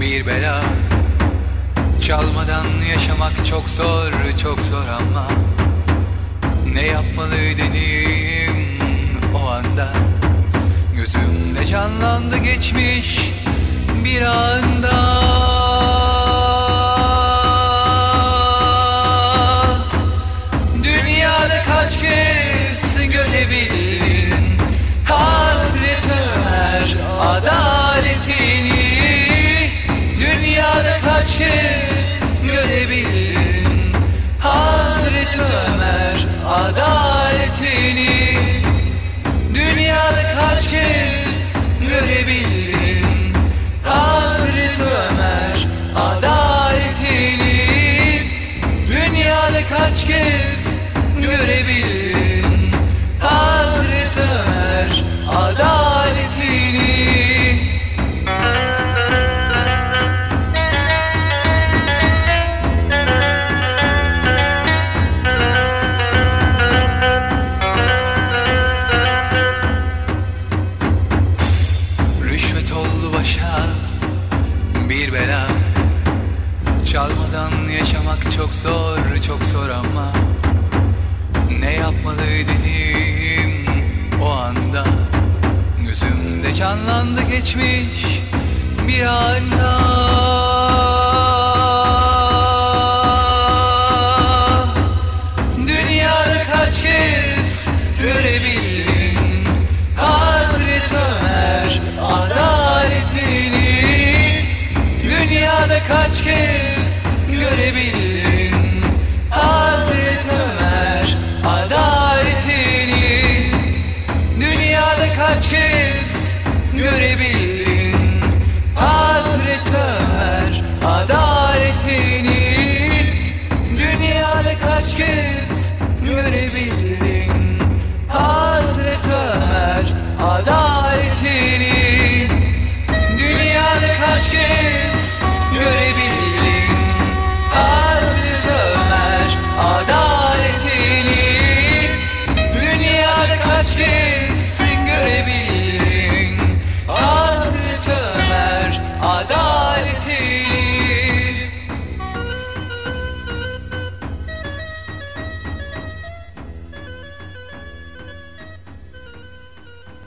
bir bela. Çalmadan yaşamak çok zor, çok zor ama Ne yapmalı dediğim o anda. Gözümde canlandı geçmiş bir anda kaç kez görebildin Hazret Ömer adaletini. Rüşvet oldu başa bir bela Çalmadan yaşamak çok zor, çok zor ama Ne yapmalı dediğim o anda. Gözümde canlandı geçmiş bir anda verebildin Hazret Ömer adaletini Dünyada kaç kez görebildin Hazret Ömer adaletini Dünyada kaç kez görebildin